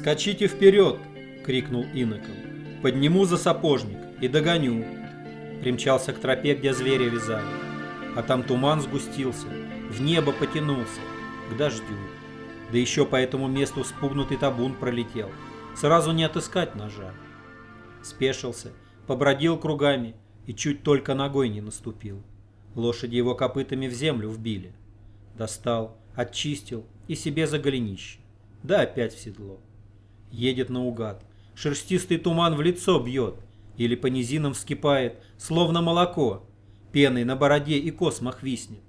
«Скачите вперед!» — крикнул иноком. «Подниму за сапожник и догоню!» Примчался к тропе, где звери вязали. А там туман сгустился, в небо потянулся, к дождю. Да еще по этому месту спугнутый табун пролетел. Сразу не отыскать ножа. Спешился, побродил кругами и чуть только ногой не наступил. Лошади его копытами в землю вбили. Достал, очистил и себе за голенище. Да опять в седло. Едет наугад. Шерстистый туман в лицо бьет. Или по низинам вскипает, словно молоко. Пеной на бороде и космах виснет.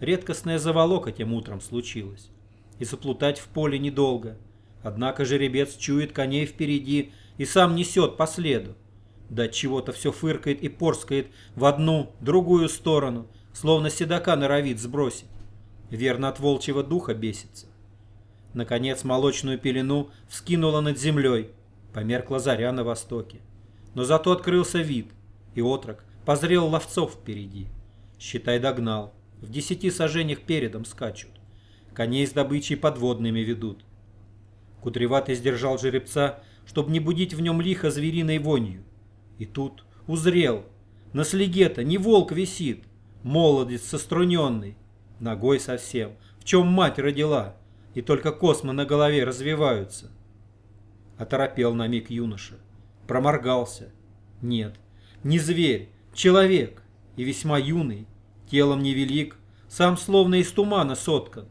Редкостная заволока тем утром случилась. И заплутать в поле недолго. Однако жеребец чует коней впереди и сам несет по следу. Да чего-то все фыркает и порскает в одну, другую сторону, словно седока норовит сбросить. Верно от волчьего духа бесится. Наконец молочную пелену вскинула над землей, померкла заря на востоке. Но зато открылся вид, и отрок позрел ловцов впереди. Считай, догнал. В десяти сажениях передом скачут. Коней с добычей подводными ведут. Кудреватый сдержал жеребца, чтобы не будить в нем лихо звериной вонью. И тут узрел. На слеге-то не волк висит, молодец соструненный, ногой совсем, в чем мать родила, и только космы на голове развиваются. Оторопел на миг юноша, проморгался. Нет, не зверь, человек, и весьма юный, телом невелик, сам словно из тумана соткан.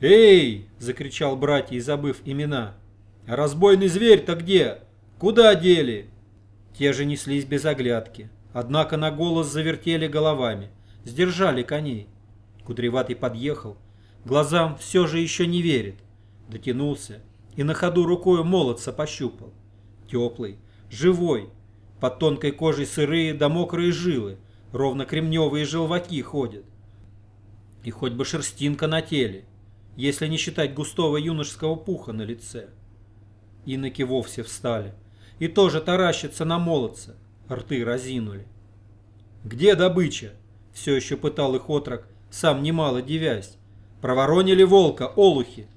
«Эй!» — закричал братья, забыв имена. «А разбойный зверь-то где? Куда дели?» Те же неслись без оглядки, однако на голос завертели головами, сдержали коней. Кудреватый подъехал, глазам все же еще не верит. Дотянулся и на ходу рукою молодца пощупал. Теплый, живой, под тонкой кожей сырые да мокрые жилы, ровно кремневые желваки ходят. И хоть бы шерстинка на теле, если не считать густого юношеского пуха на лице. Иноки вовсе встали и тоже таращатся на молодца, рты разинули. «Где добыча?» — все еще пытал их отрок, сам немало девясь. «Проворонили волка, олухи!»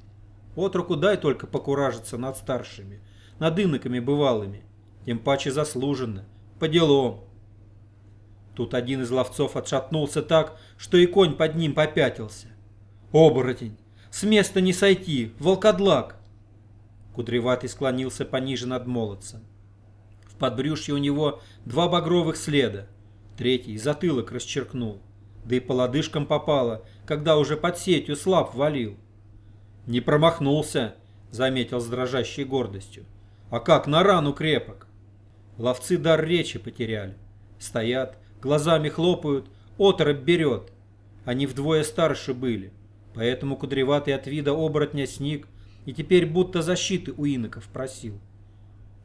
Отроку дай только покуражиться над старшими, над иноками бывалыми, тем паче заслуженно, по делам. Тут один из ловцов отшатнулся так, что и конь под ним попятился. «Оборотень! С места не сойти! Волкодлак!» Кудреватый склонился пониже над молодцем. В подбрюшье у него два багровых следа. Третий затылок расчеркнул. Да и по лодыжкам попало, когда уже под сетью слаб валил. «Не промахнулся», — заметил с дрожащей гордостью. «А как на рану крепок?» Ловцы дар речи потеряли. Стоят, глазами хлопают, оторопь берет. Они вдвое старше были, поэтому кудреватый от вида оборотня сник и теперь будто защиты у иноков просил.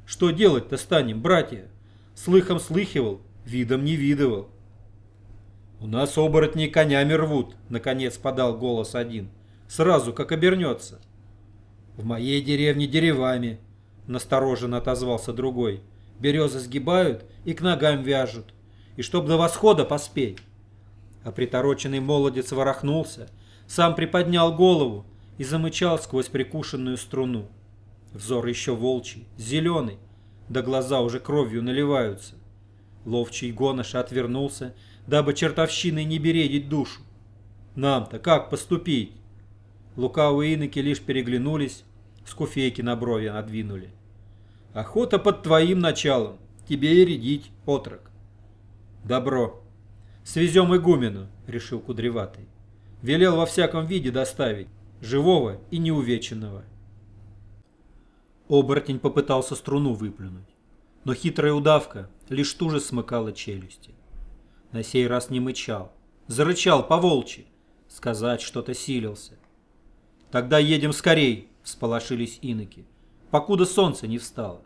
Что делать-то станем, братья? Слыхом слыхивал, видом не видывал. У нас оборотни конями рвут, наконец подал голос один. Сразу, как обернется. В моей деревне деревами, настороженно отозвался другой. Березы сгибают и к ногам вяжут. И чтоб до восхода поспеть. А притороченный молодец ворохнулся, сам приподнял голову и замычал сквозь прикушенную струну. Взор еще волчий, зеленый, да глаза уже кровью наливаются. Ловчий гоноша отвернулся, дабы чертовщиной не бередить душу. Нам-то как поступить? Лукавые иноки лишь переглянулись, скуфейки на брови надвинули. Охота под твоим началом, тебе и рядить, отрок. Добро. Свезем игумену, решил Кудреватый. Велел во всяком виде доставить, живого и неувеченного. Оборотень попытался струну выплюнуть, но хитрая удавка лишь туже смыкала челюсти. На сей раз не мычал, зарычал по-волчьи, сказать что-то силился. «Тогда едем скорей!» — всполошились иноки, покуда солнце не встало.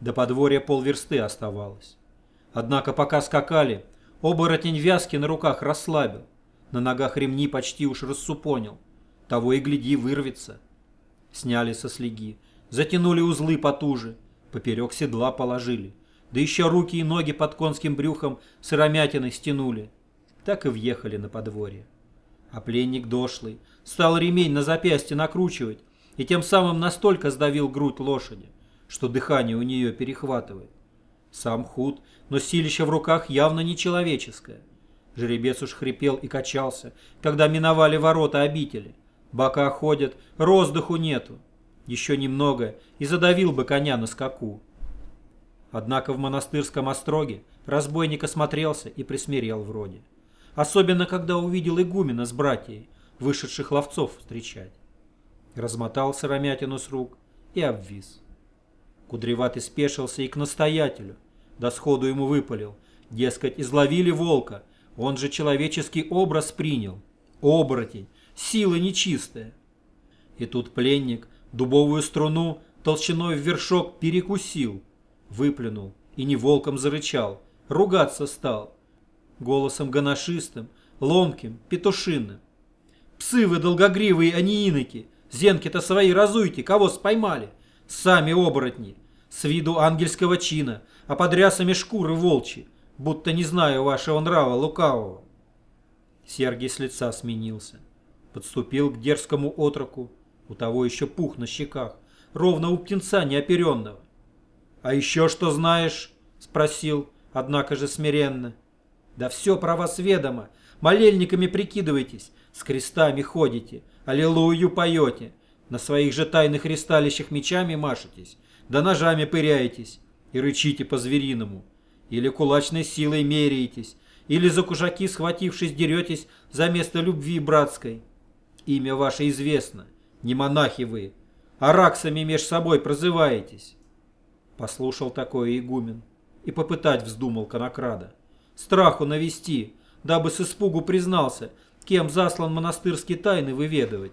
До подворья полверсты оставалось. Однако пока скакали, оборотень вязки на руках расслабил, на ногах ремни почти уж рассупонил, того и гляди вырвется. Сняли со слеги, затянули узлы потуже, поперек седла положили, да еще руки и ноги под конским брюхом сыромятиной стянули. Так и въехали на подворье. А пленник дошлый стал ремень на запястье накручивать, и тем самым настолько сдавил грудь лошади, что дыхание у нее перехватывает. Сам худ, но силище в руках явно нечеловеческое. Жеребец уж хрипел и качался, когда миновали ворота обители. Бока ходят, роздыху нету. Еще немного, и задавил бы коня на скаку. Однако в монастырском остроге разбойник осмотрелся и присмирел вроде. Особенно, когда увидел игумена с братьей, вышедших ловцов встречать. Размотал сыромятину с рук и обвис. Кудреватый спешился и к настоятелю, да сходу ему выпалил. Дескать, изловили волка, он же человеческий образ принял. Оборотень, сила нечистая. И тут пленник дубовую струну толщиной в вершок перекусил, выплюнул и не волком зарычал, ругаться стал. Голосом гоношистым, ломким, петушиным. Псы вы долгогривые, а не иноки, зенки-то свои разуйте, кого споймали. Сами оборотни, с виду ангельского чина, а под рясами шкуры волчьи, будто не знаю вашего нрава лукавого. Сергий с лица сменился. Подступил к дерзкому отроку, у того еще пух на щеках, ровно у птенца неоперенного. «А еще что знаешь?» — спросил, однако же смиренно. «Да все про вас ведомо. Молельниками прикидываетесь, с крестами ходите, аллилуйю поете, на своих же тайных ресталищах мечами машетесь, да ножами пыряетесь и рычите по-звериному, или кулачной силой меряетесь, или за кушаки, схватившись, деретесь за место любви братской. Имя ваше известно, не монахи вы, а раксами меж собой прозываетесь. Послушал такое игумен и попытать вздумал конокрада. Страху навести, дабы с испугу признался, кем заслан монастырские тайны выведывать.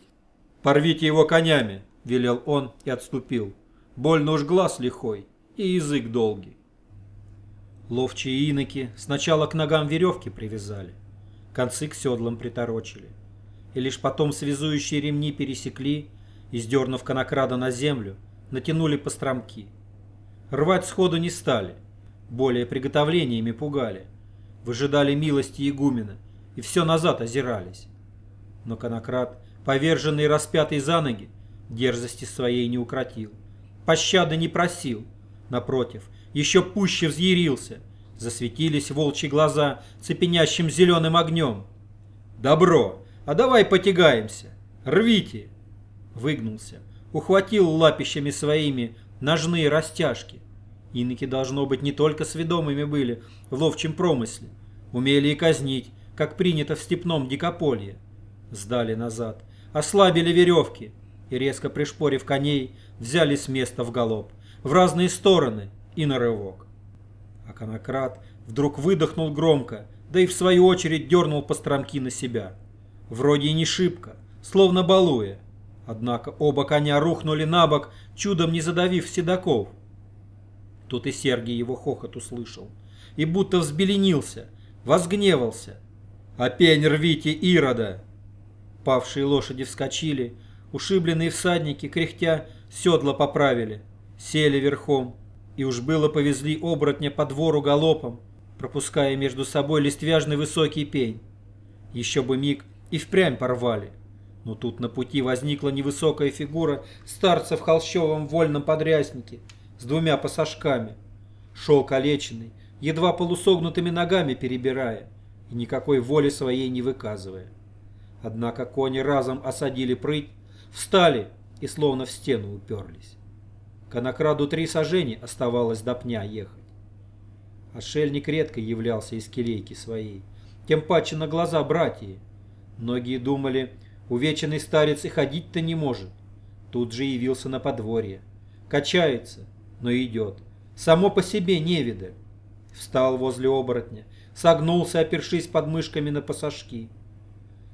«Порвите его конями!» — велел он и отступил. Больно уж глаз лихой и язык долгий. Ловчие иноки сначала к ногам веревки привязали, концы к седлам приторочили. И лишь потом связующие ремни пересекли и, сдернув конокрада на землю, натянули по стромки. Рвать сходу не стали, более приготовлениями пугали. Выжидали милости игумена и все назад озирались. Но конокрад поверженный и распятый за ноги, дерзости своей не укротил. Пощады не просил, напротив, еще пуще взъярился. Засветились волчьи глаза цепенящим зеленым огнем. «Добро, а давай потягаемся! Рвите!» Выгнулся, ухватил лапищами своими ножные растяжки. Иноки, должно быть, не только сведомыми были в ловчем промысле, умели и казнить, как принято в степном дикополье. Сдали назад, ослабили веревки и, резко пришпорив коней, взяли с места в галоп, в разные стороны и на рывок. А конократ вдруг выдохнул громко, да и в свою очередь дернул по стромки на себя. Вроде и не шибко, словно балуя. Однако оба коня рухнули на бок, чудом не задавив седаков. Тут и Сергий его хохот услышал. И будто взбеленился, возгневался. «Опень рвите, Ирода!» Павшие лошади вскочили, ушибленные всадники, кряхтя, седла поправили, сели верхом, и уж было повезли оборотня по двору галопом, пропуская между собой листвяжный высокий пень. Еще бы миг и впрямь порвали. Но тут на пути возникла невысокая фигура старца в холщовом вольном подряснике с двумя пасашками. Шел калеченный, едва полусогнутыми ногами перебирая и никакой воли своей не выказывая. Однако кони разом осадили прыть, встали и словно в стену уперлись. Конокраду три сажени оставалось до пня ехать. Отшельник редко являлся из келейки своей, тем паче на глаза братья. Многие думали, увеченный старец и ходить-то не может. Тут же явился на подворье. Качается, но идет. Само по себе невидаль. Встал возле оборотня, согнулся, опершись подмышками на пасашки.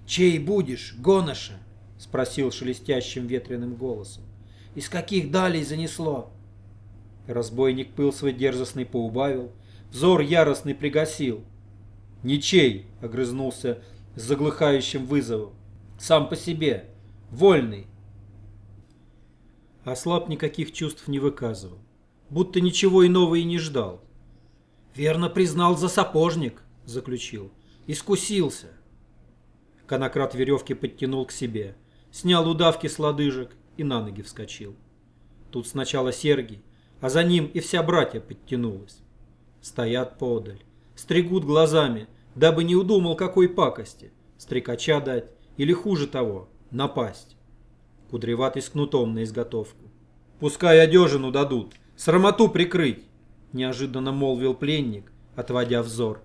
«Чей будешь, гоноша?» — спросил шелестящим ветреным голосом. «Из каких далей занесло?» Разбойник пыл свой дерзостный поубавил, взор яростный пригасил. «Ничей!» — огрызнулся с заглыхающим вызовом. «Сам по себе, вольный!» Ослаб никаких чувств не выказывал, будто ничего иного и не ждал. «Верно признал за сапожник», — заключил. «Искусился». Конократ веревки подтянул к себе, снял удавки с лодыжек и на ноги вскочил. Тут сначала Сергий, а за ним и вся братья подтянулась. Стоят подаль, стригут глазами, дабы не удумал какой пакости, стрекача дать или хуже того, напасть. Кудреватый с кнутом на изготовку. Пускай одежину дадут, срамоту прикрыть, неожиданно молвил пленник, отводя взор.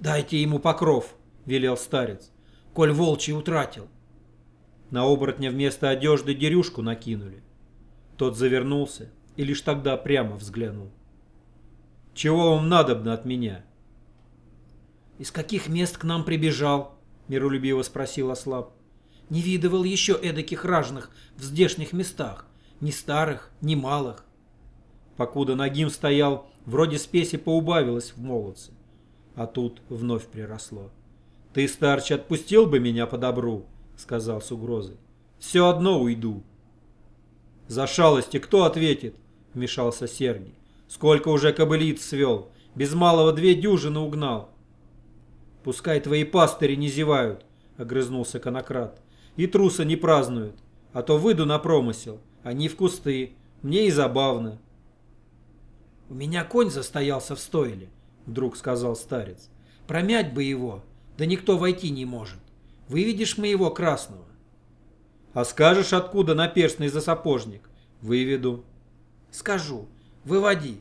«Дайте ему покров», — велел старец, — «коль волчий утратил». На оборотня вместо одежды дерюшку накинули. Тот завернулся и лишь тогда прямо взглянул. «Чего вам надобно от меня?» «Из каких мест к нам прибежал?» — миролюбиво спросил Ослаб. «Не видывал еще эдаких ражных в здешних местах, ни старых, ни малых». Покуда Нагим стоял, вроде спеси поубавилось в молодце а тут вновь приросло. «Ты, старче, отпустил бы меня по добру?» — сказал с угрозой. «Все одно уйду». «За шалости кто ответит?» — вмешался Сергий. «Сколько уже кобылиц свел? Без малого две дюжины угнал». «Пускай твои пастыри не зевают», — огрызнулся конократ. «И труса не празднуют, а то выйду на промысел. Они в кусты. Мне и забавно». «У меня конь застоялся в стойле вдруг сказал старец. Промять бы его, да никто войти не может. Выведешь моего красного. А скажешь, откуда наперстный за сапожник? Выведу. Скажу. Выводи.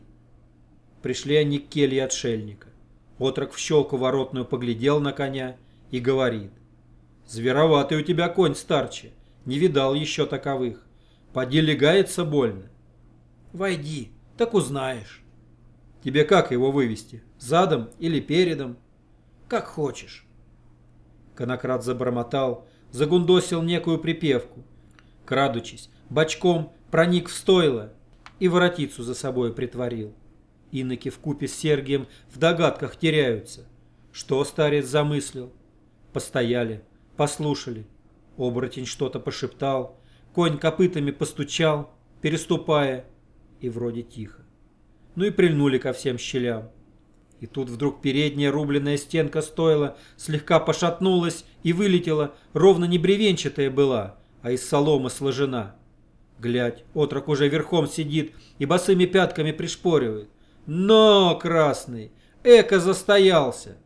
Пришли они к келье отшельника. Отрок в щелку воротную поглядел на коня и говорит. Звероватый у тебя конь, старче. Не видал еще таковых. Поди легается больно. Войди, так узнаешь. Тебе как его вывести? Задом или передом? Как хочешь. Конократ забормотал, загундосил некую припевку. Крадучись, бочком проник в стойло и воротицу за собой притворил. Иноки в купе с Сергием в догадках теряются. Что старец замыслил? Постояли, послушали. Оборотень что-то пошептал, конь копытами постучал, переступая, и вроде тихо ну и прильнули ко всем щелям. И тут вдруг передняя рубленная стенка стоила, слегка пошатнулась и вылетела, ровно не бревенчатая была, а из соломы сложена. Глядь, отрок уже верхом сидит и босыми пятками пришпоривает. Но, красный, эко застоялся.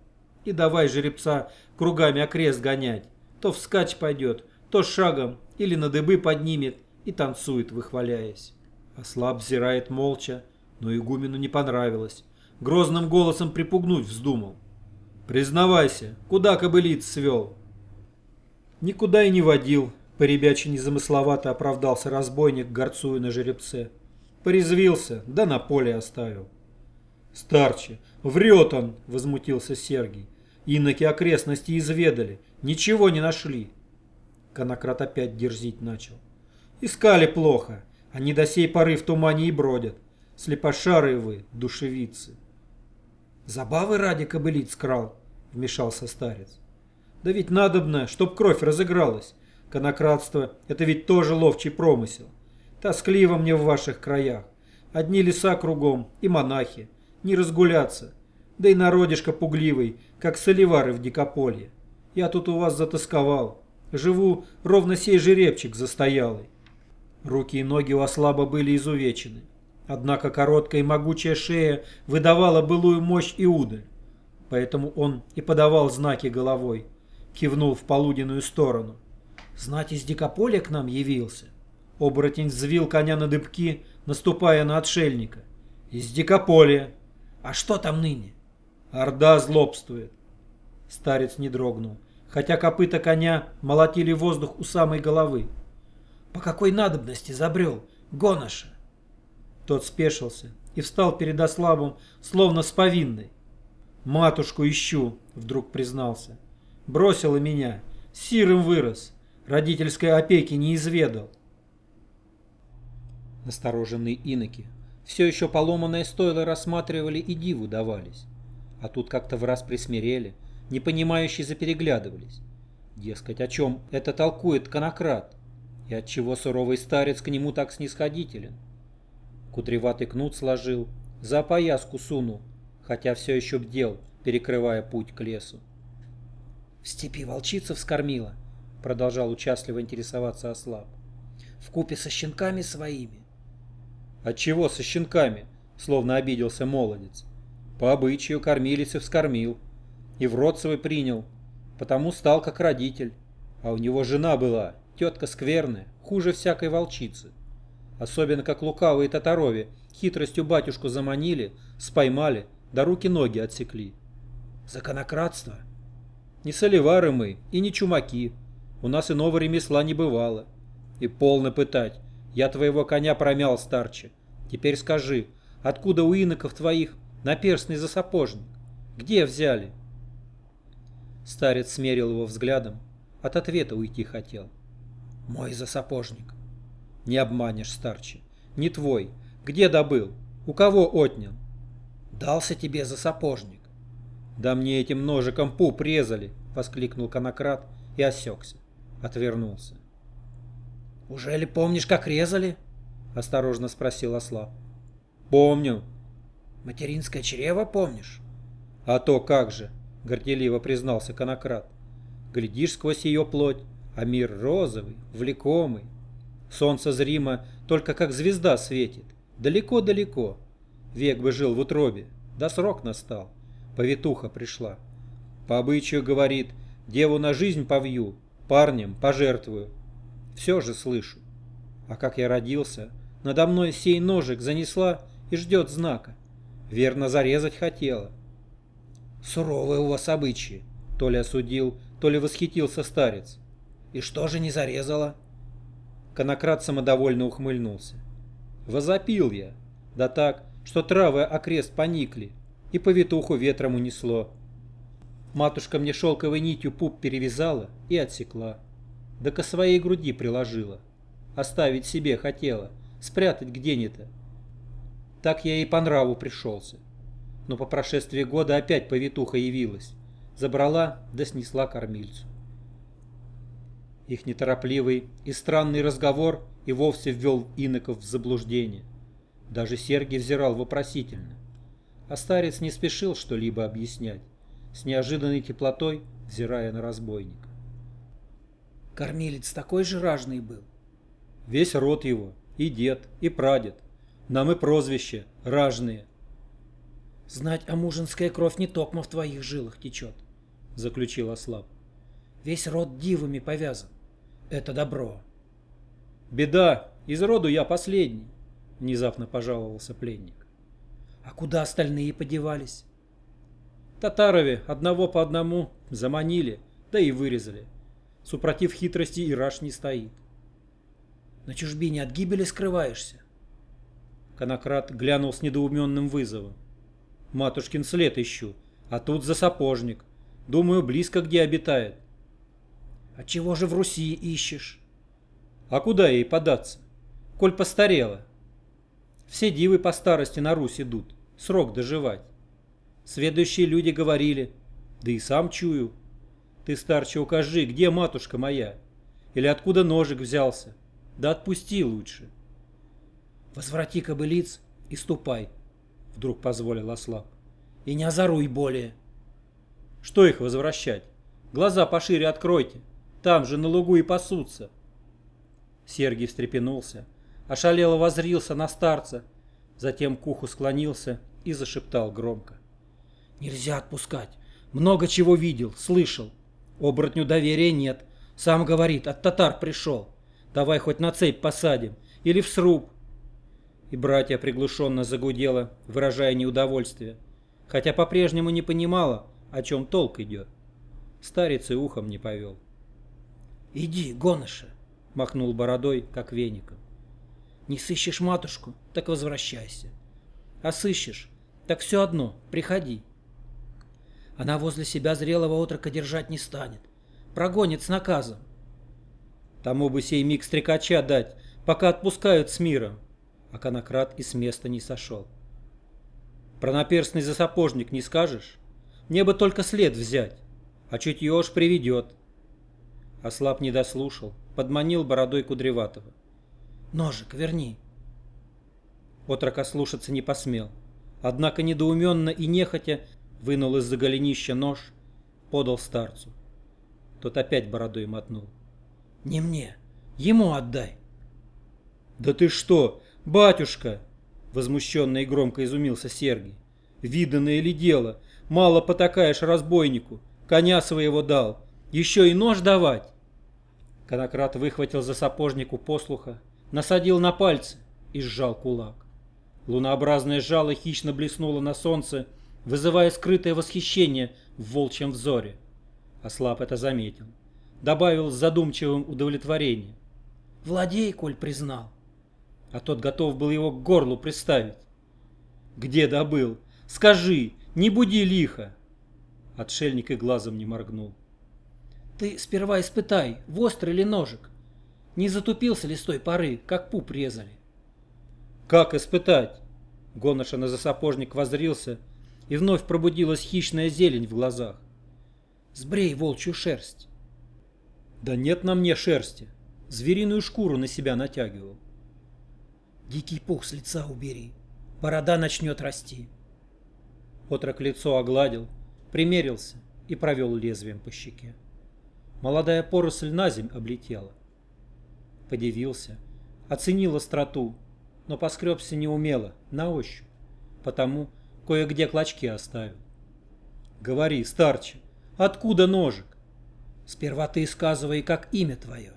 И давай жеребца кругами окрест гонять. То вскачь пойдет, то шагом или на дыбы поднимет и танцует, выхваляясь. Ослаб взирает молча, но игумену не понравилось. Грозным голосом припугнуть вздумал. «Признавайся, куда кобылиц свел?» «Никуда и не водил», — поребяче незамысловато оправдался разбойник, горцуя на жеребце. Порезвился, да на поле оставил. «Старче, врет он!» — возмутился Сергий. «Иноки окрестности изведали, ничего не нашли». Конократ опять дерзить начал. «Искали плохо, они до сей поры в тумане и бродят. Слепошарые вы, душевицы. Забавы ради кобылиц крал, вмешался старец. Да ведь надобно, чтоб кровь разыгралась. Конократство — это ведь тоже ловчий промысел. Тоскливо мне в ваших краях. Одни леса кругом и монахи. Не разгуляться. Да и народишко пугливый, как соливары в дикополье. Я тут у вас затасковал. Живу ровно сей жеребчик застоялый. Руки и ноги у ослаба были изувечены. Однако короткая и могучая шея выдавала былую мощь Иуды. Поэтому он и подавал знаки головой, кивнул в полуденную сторону. Знать из дикополя к нам явился. Оборотень взвил коня на дыбки, наступая на отшельника. Из дикополя. А что там ныне? Орда злобствует. Старец не дрогнул, хотя копыта коня молотили воздух у самой головы. По какой надобности забрел, гоноша? Тот спешился и встал перед ослабом, словно с повинной. «Матушку ищу», — вдруг признался. «Бросила меня, сирым вырос, родительской опеки не изведал». Настороженные иноки все еще поломанное стойло рассматривали и диву давались. А тут как-то в раз присмирели, непонимающие запереглядывались. Дескать, о чем это толкует конократ, и отчего суровый старец к нему так снисходителен. Кудреватый кнут сложил, за пояску сунул, хотя все еще бдел, перекрывая путь к лесу. «В степи волчица вскормила», — продолжал участливо интересоваться Ослаб. в купе со щенками своими. Отчего со щенками? Словно обиделся молодец. По обычаю кормилец и вскормил. И в рот свой принял. Потому стал как родитель. А у него жена была, тетка скверная, хуже всякой волчицы. Особенно как лукавые татарови хитростью батюшку заманили, споймали, да руки-ноги отсекли. Законократство? Не соливары мы и не чумаки. У нас иного ремесла не бывало. И полно пытать. Я твоего коня промял, старче. Теперь скажи, откуда у иноков твоих наперстный засапожник? Где взяли? Старец смерил его взглядом. От ответа уйти хотел. Мой засапожник. Не обманешь, старче. Не твой. Где добыл? У кого отнял? Дался тебе засапожник. Да мне этим ножиком пуп резали, воскликнул конократ и осекся. Отвернулся. Уже ли помнишь, как резали? Осторожно спросил Ослаб. Помню. Материнское чрево помнишь? А то как же, горделиво признался конократ. Глядишь сквозь ее плоть, а мир розовый, влекомый. Солнце зримо только как звезда светит. Далеко-далеко. Век бы жил в утробе, да срок настал. Повитуха пришла. По обычаю говорит, деву на жизнь повью, парнем пожертвую. Все же слышу. А как я родился, надо мной сей ножик занесла и ждет знака. Верно зарезать хотела. Суровые у вас обычаи, то ли осудил, то ли восхитился старец. И что же не зарезала? Конократ самодовольно ухмыльнулся. Возопил я, да так, что травы окрест поникли, и повитуху ветром унесло. Матушка мне шелковой нитью пуп перевязала и отсекла. Да ко своей груди приложила. Оставить себе хотела, спрятать где-нибудь. Так я и по нраву пришелся. Но по прошествии года опять повитуха явилась. Забрала да снесла кормильцу. Их неторопливый и странный разговор и вовсе ввел иноков в заблуждение. Даже Сергий взирал вопросительно. А старец не спешил что-либо объяснять, с неожиданной теплотой взирая на разбойника. Кормилец такой же ражный был. Весь род его, и дед, и прадед. Нам и прозвище ражные. Знать, а мужинская кровь не токмо в твоих жилах течет, заключил Ослаб. Весь род дивами повязан. Это добро. Беда, из роду я последний, внезапно пожаловался пленник. А куда остальные подевались? Татарове одного по одному заманили, да и вырезали. Супротив хитрости и раш не стоит. На чужбине от гибели скрываешься. Конократ глянул с недоуменным вызовом. Матушкин след ищу, а тут за сапожник. Думаю, близко где обитает. А чего же в Руси ищешь? А куда ей податься? Коль постарела. Все дивы по старости на Русь идут, срок доживать. Следующие люди говорили, да и сам чую. Ты, старче, укажи, где матушка моя? Или откуда ножик взялся? Да отпусти лучше. Возврати кобылиц и ступай, вдруг позволил Ослаб. И не озоруй более. Что их возвращать? Глаза пошире откройте. Там же на лугу и пасутся. Сергий встрепенулся, ошалело возрился на старца, затем к уху склонился и зашептал громко. «Нельзя отпускать. Много чего видел, слышал. Оборотню доверия нет. Сам говорит, от татар пришел. Давай хоть на цепь посадим. Или в сруб». И братья приглушенно загудело, выражая неудовольствие, хотя по-прежнему не понимала, о чем толк идет. Старец и ухом не повел. «Иди, гоныша!» — махнул бородой, как веником. Не сыщешь матушку, так возвращайся. А сыщешь, так все одно, приходи. Она возле себя зрелого отрока держать не станет. Прогонит с наказом. Тому бы сей миг стрекача дать, пока отпускают с миром. А конократ и с места не сошел. Про наперстный засапожник не скажешь? Мне бы только след взять, а чутье уж приведет. Ослаб не дослушал, подманил бородой Кудреватого. Ножик верни. Отрок ослушаться не посмел. Однако недоуменно и нехотя вынул из-за голенища нож, подал старцу. Тот опять бородой мотнул. «Не мне, ему отдай!» «Да ты что, батюшка!» — возмущенно и громко изумился Сергий. «Виданное ли дело? Мало потакаешь разбойнику. Коня своего дал. Еще и нож давать!» Конократ выхватил за сапожнику послуха, насадил на пальцы и сжал кулак. Лунообразное жало хищно блеснуло на солнце, вызывая скрытое восхищение в волчьем взоре. Ослаб это заметил. Добавил с задумчивым удовлетворением. «Владей, коль признал» а тот готов был его к горлу приставить. «Где добыл? Скажи, не буди лихо!» Отшельник и глазом не моргнул. «Ты сперва испытай, острый ли ножик? Не затупился ли с той поры, как пуп резали?» «Как испытать?» Гоноша на засапожник возрился, и вновь пробудилась хищная зелень в глазах. «Сбрей волчью шерсть!» «Да нет на мне шерсти!» Звериную шкуру на себя натягивал. Дикий пух с лица убери. Борода начнет расти. Отрок лицо огладил, примерился и провел лезвием по щеке. Молодая поросль на земь облетела. Подивился, оценил остроту, но поскребся неумело, на ощупь, потому кое-где клочки оставил. Говори, старче, откуда ножик? Сперва ты сказывай, как имя твое,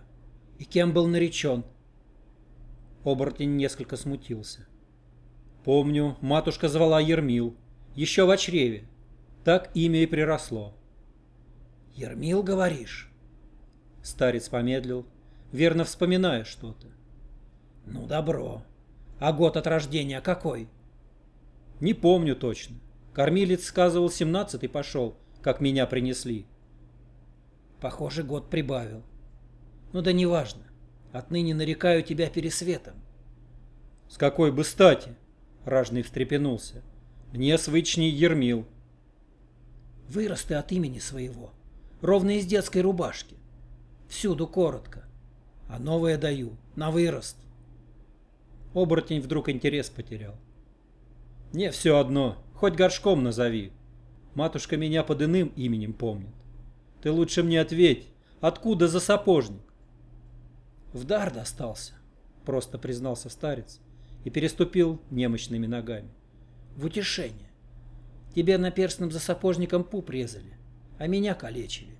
и кем был наречен, Оборотень несколько смутился. Помню, матушка звала Ермил, еще в чреве. Так имя и приросло. Ермил, говоришь? Старец помедлил, верно вспоминая что-то. Ну, добро. А год от рождения какой? Не помню точно. Кормилец сказывал, семнадцатый пошел, как меня принесли. Похоже, год прибавил. Ну да неважно. Отныне нарекаю тебя пересветом. С какой бы стати? Ражный встрепенулся. Мне свычней Ермил. Вырос ты от имени своего, ровно из детской рубашки. Всюду коротко. А новое даю, на вырост. Оборотень вдруг интерес потерял. Не все одно, хоть горшком назови. Матушка меня под иным именем помнит. Ты лучше мне ответь, откуда за сапожник? В дар достался, просто признался старец и переступил немощными ногами. В утешение. Тебе наперстным за сапожником пуп резали, а меня калечили.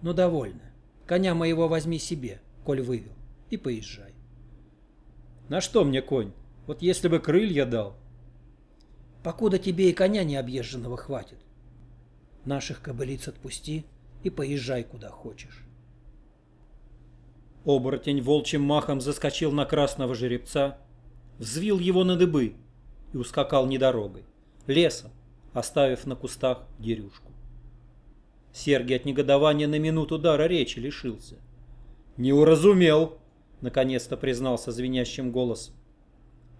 Ну довольно. Коня моего возьми себе, коль вывел, и поезжай. На что мне конь? Вот если бы крылья дал. Покуда тебе и коня необъезженного хватит. Наших кобылиц отпусти и поезжай куда хочешь. Оборотень волчьим махом заскочил на красного жеребца, взвил его на дыбы и ускакал не дорогой, лесом, оставив на кустах дерюшку. Сергий от негодования на минуту дара речи лишился. «Не уразумел!» — наконец-то признался звенящим голосом.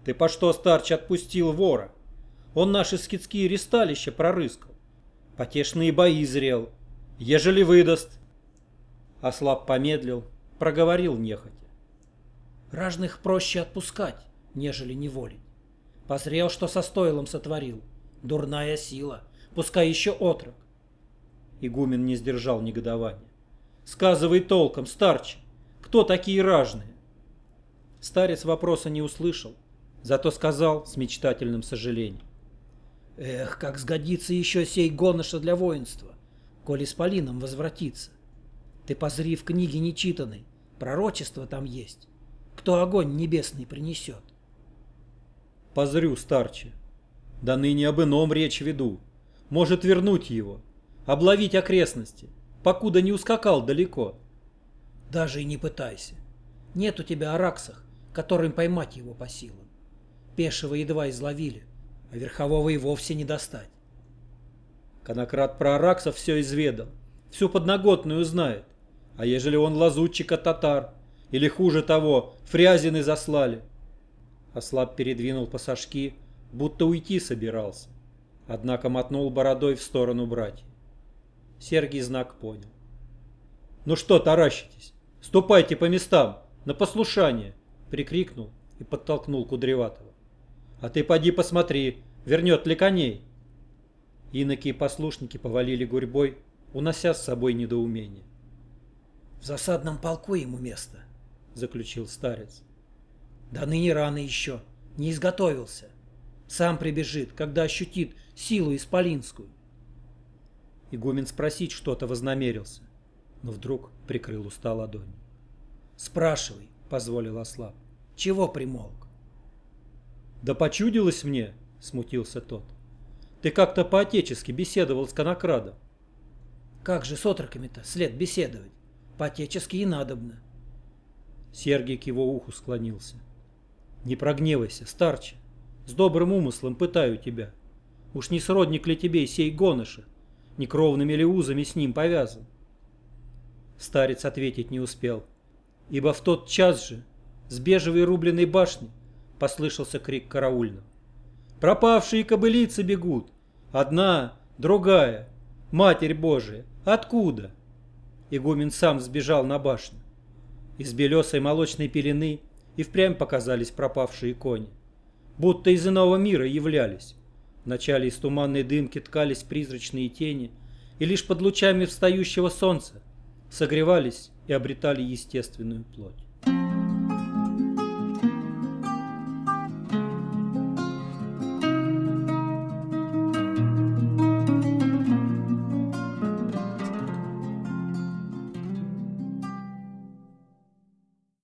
«Ты по что, старч, отпустил вора? Он наши скидские ресталища прорыскал. Потешные бои зрел. Ежели выдаст...» Ослаб помедлил, проговорил нехотя. Ражных проще отпускать, нежели неволить. Позрел, что со стойлом сотворил. Дурная сила, пускай еще отрок. Игумен не сдержал негодования. Сказывай толком, старче, кто такие ражные? Старец вопроса не услышал, зато сказал с мечтательным сожалением. Эх, как сгодится еще сей гоноша для воинства, коли с Полином возвратится. Ты позри в книге нечитанной, Пророчество там есть. Кто огонь небесный принесет. Позрю, старче. Да ныне об ином речь веду. Может вернуть его, обловить окрестности, покуда не ускакал далеко. Даже и не пытайся. Нет у тебя араксах, которым поймать его по силам. Пешего едва изловили, а верхового и вовсе не достать. Конократ про араксов все изведал, всю подноготную знает. А ежели он лазутчика татар? Или хуже того, фрязины заслали? Ослаб передвинул пассажки, будто уйти собирался. Однако мотнул бородой в сторону братьев. Сергий знак понял. «Ну что таращитесь? Ступайте по местам, на послушание!» Прикрикнул и подтолкнул Кудреватого. «А ты поди посмотри, вернет ли коней!» Иноки и послушники повалили гурьбой, унося с собой недоумение. В засадном полку ему место, заключил старец. Да ныне рано еще, не изготовился. Сам прибежит, когда ощутит силу исполинскую. Игумен спросить что-то вознамерился, но вдруг прикрыл уста ладонью. «Спрашивай», — позволил Ослаб. «Чего примолк?» «Да почудилось мне», — смутился тот. «Ты как-то по-отечески беседовал с конокрадом». «Как же с отроками-то след беседовать? По-отечески и надобно». Сергий к его уху склонился. «Не прогневайся, старче. С добрым умыслом пытаю тебя. Уж не сродник ли тебе сей гоныша? Не кровными ли узами с ним повязан?» Старец ответить не успел, ибо в тот час же с бежевой рубленой башни послышался крик караульного. «Пропавшие кобылицы бегут! Одна, другая! Матерь Божия! Откуда?» Игумен сам сбежал на башню. Из белесой молочной пелены и впрямь показались пропавшие кони. Будто из иного мира являлись. Вначале из туманной дымки ткались призрачные тени, и лишь под лучами встающего солнца согревались и обретали естественную плоть.